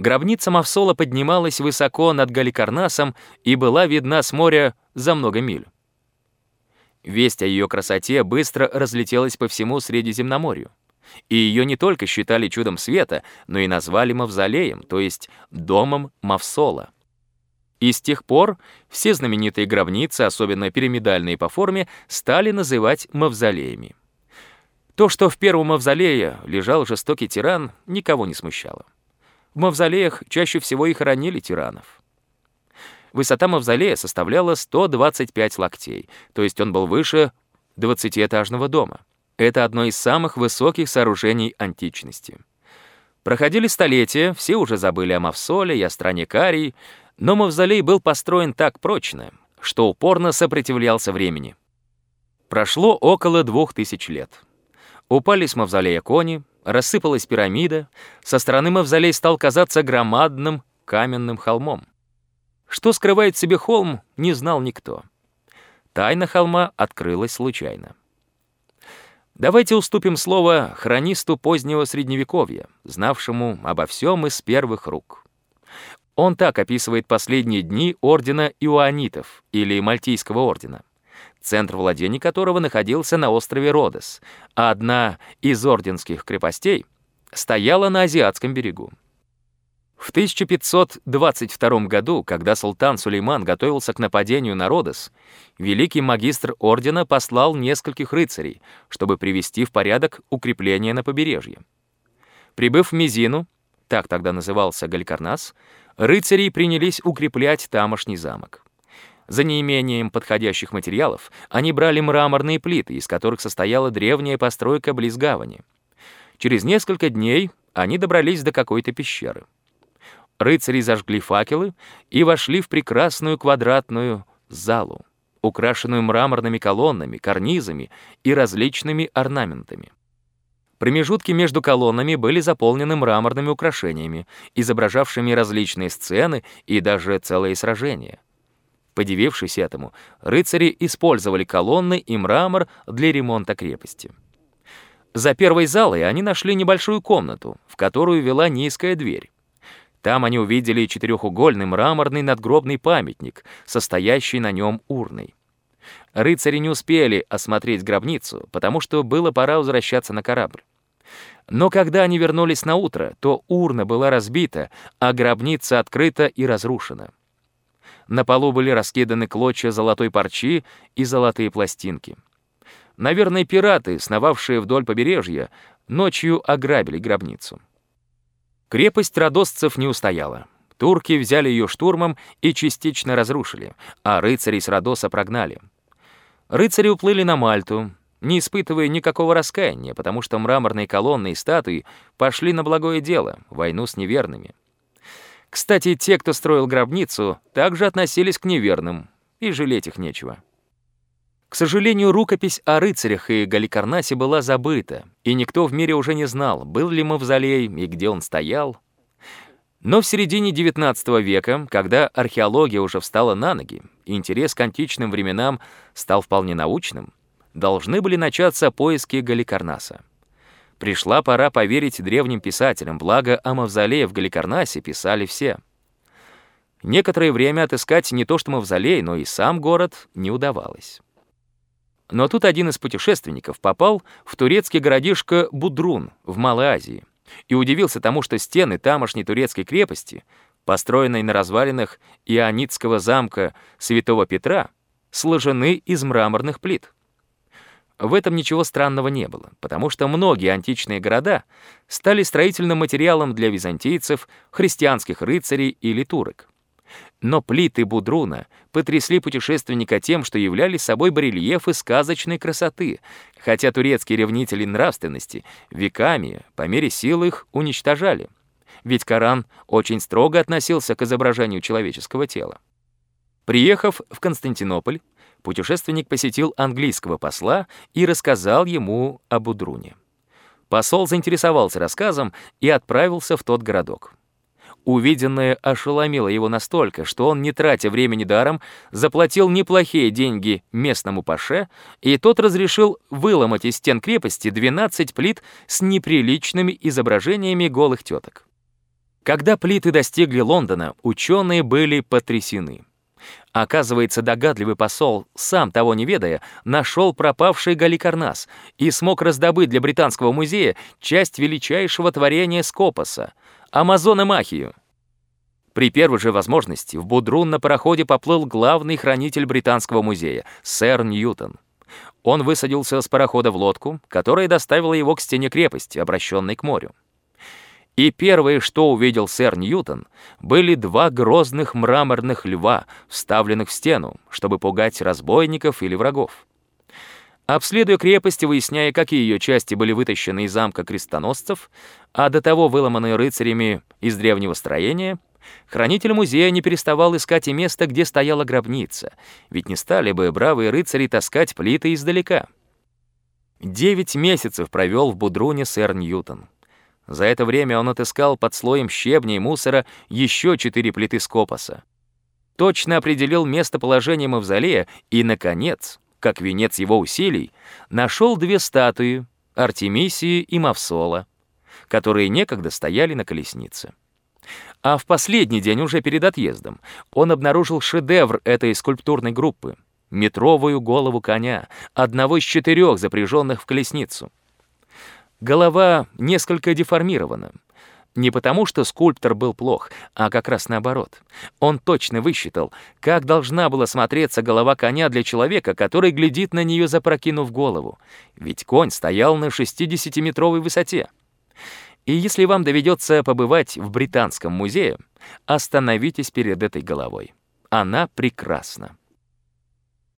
Гробница Мавсола поднималась высоко над Галикарнасом и была видна с моря за много миль. Весть о ее красоте быстро разлетелась по всему Средиземноморью. И ее не только считали чудом света, но и назвали мавзолеем, то есть домом Мавсола. И с тех пор все знаменитые гробницы, особенно пирамидальные по форме, стали называть мавзолеями. То, что в первом мавзолее лежал жестокий тиран, никого не смущало. В мавзолеях чаще всего и хоронили тиранов. Высота мавзолея составляла 125 локтей, то есть он был выше 20-этажного дома. Это одно из самых высоких сооружений античности. Проходили столетия, все уже забыли о Мавсоле и о стране Карий, но мавзолей был построен так прочно, что упорно сопротивлялся времени. Прошло около двух тысяч лет. Упали с мавзолея кони, рассыпалась пирамида, со стороны мавзолей стал казаться громадным каменным холмом. Что скрывает в себе холм, не знал никто. Тайна холма открылась случайно. Давайте уступим слово хронисту позднего Средневековья, знавшему обо всем из первых рук. Он так описывает последние дни ордена Иоанитов или Мальтийского ордена, центр владений которого находился на острове Родос, а одна из орденских крепостей стояла на азиатском берегу. В 1522 году, когда султан Сулейман готовился к нападению на Родос, великий магистр ордена послал нескольких рыцарей, чтобы привести в порядок укрепления на побережье. Прибыв в Мизину, так тогда назывался Галькарнас, рыцари принялись укреплять тамошний замок. За неимением подходящих материалов они брали мраморные плиты, из которых состояла древняя постройка близ гавани. Через несколько дней они добрались до какой-то пещеры. Рыцари зажгли факелы и вошли в прекрасную квадратную залу, украшенную мраморными колоннами, карнизами и различными орнаментами. Промежутки между колоннами были заполнены мраморными украшениями, изображавшими различные сцены и даже целые сражения. Подивившись этому, рыцари использовали колонны и мрамор для ремонта крепости. За первой залой они нашли небольшую комнату, в которую вела низкая дверь. Там они увидели четырехугольный мраморный надгробный памятник, состоящий на нем урной. Рыцари не успели осмотреть гробницу, потому что было пора возвращаться на корабль. Но когда они вернулись на утро, то урна была разбита, а гробница открыта и разрушена. На полу были раскиданы клочья золотой парчи и золотые пластинки. Наверное, пираты, сновавшие вдоль побережья, ночью ограбили гробницу. Крепость радостцев не устояла. Турки взяли ее штурмом и частично разрушили, а рыцарей с Родоса прогнали. Рыцари уплыли на Мальту, не испытывая никакого раскаяния, потому что мраморные колонны и статуи пошли на благое дело — войну с неверными. Кстати, те, кто строил гробницу, также относились к неверным, и жалеть их нечего. К сожалению, рукопись о рыцарях и Галикарнасе была забыта, и никто в мире уже не знал, был ли мавзолей и где он стоял. Но в середине XIX века, когда археология уже встала на ноги, и интерес к античным временам стал вполне научным, должны были начаться поиски Галикарнаса. Пришла пора поверить древним писателям, благо о мавзолее в Галикарнасе писали все. Некоторое время отыскать не то что мавзолей, но и сам город не удавалось. Но тут один из путешественников попал в турецкий городишко Будрун в Малой Азии и удивился тому, что стены тамошней турецкой крепости, построенной на развалинах Ионитского замка Святого Петра, сложены из мраморных плит. В этом ничего странного не было, потому что многие античные города стали строительным материалом для византийцев, христианских рыцарей или турок. Но плиты Будруна потрясли путешественника тем, что являли собой барельефы сказочной красоты, хотя турецкие ревнители нравственности веками, по мере сил их, уничтожали. Ведь Коран очень строго относился к изображению человеческого тела. Приехав в Константинополь, путешественник посетил английского посла и рассказал ему об Будруне. Посол заинтересовался рассказом и отправился в тот городок. Увиденное ошеломило его настолько, что он, не тратя времени даром, заплатил неплохие деньги местному паше, и тот разрешил выломать из стен крепости 12 плит с неприличными изображениями голых теток. Когда плиты достигли Лондона, ученые были потрясены. Оказывается, догадливый посол, сам того не ведая, нашел пропавший Галикарнас и смог раздобыть для Британского музея часть величайшего творения Скопоса — Амазона Махию. При первой же возможности в Будрун на пароходе поплыл главный хранитель Британского музея, сэр Ньютон. Он высадился с парохода в лодку, которая доставила его к стене крепости, обращенной к морю. И первое, что увидел сэр Ньютон, были два грозных мраморных льва, вставленных в стену, чтобы пугать разбойников или врагов. Обследуя крепость и выясняя, какие ее части были вытащены из замка крестоносцев, а до того выломанные рыцарями из древнего строения, хранитель музея не переставал искать и место, где стояла гробница, ведь не стали бы бравые рыцари таскать плиты издалека. Девять месяцев провел в Будруне сэр Ньютон. За это время он отыскал под слоем щебня и мусора еще четыре плиты скопоса. Точно определил местоположение мавзолея и, наконец, как венец его усилий, нашел две статуи — Артемисии и Мавсола, которые некогда стояли на колеснице. А в последний день, уже перед отъездом, он обнаружил шедевр этой скульптурной группы — метровую голову коня, одного из четырех запряженных в колесницу. Голова несколько деформирована. Не потому, что скульптор был плох, а как раз наоборот. Он точно высчитал, как должна была смотреться голова коня для человека, который глядит на нее, запрокинув голову. Ведь конь стоял на 60-метровой высоте. И если вам доведется побывать в Британском музее, остановитесь перед этой головой. Она прекрасна.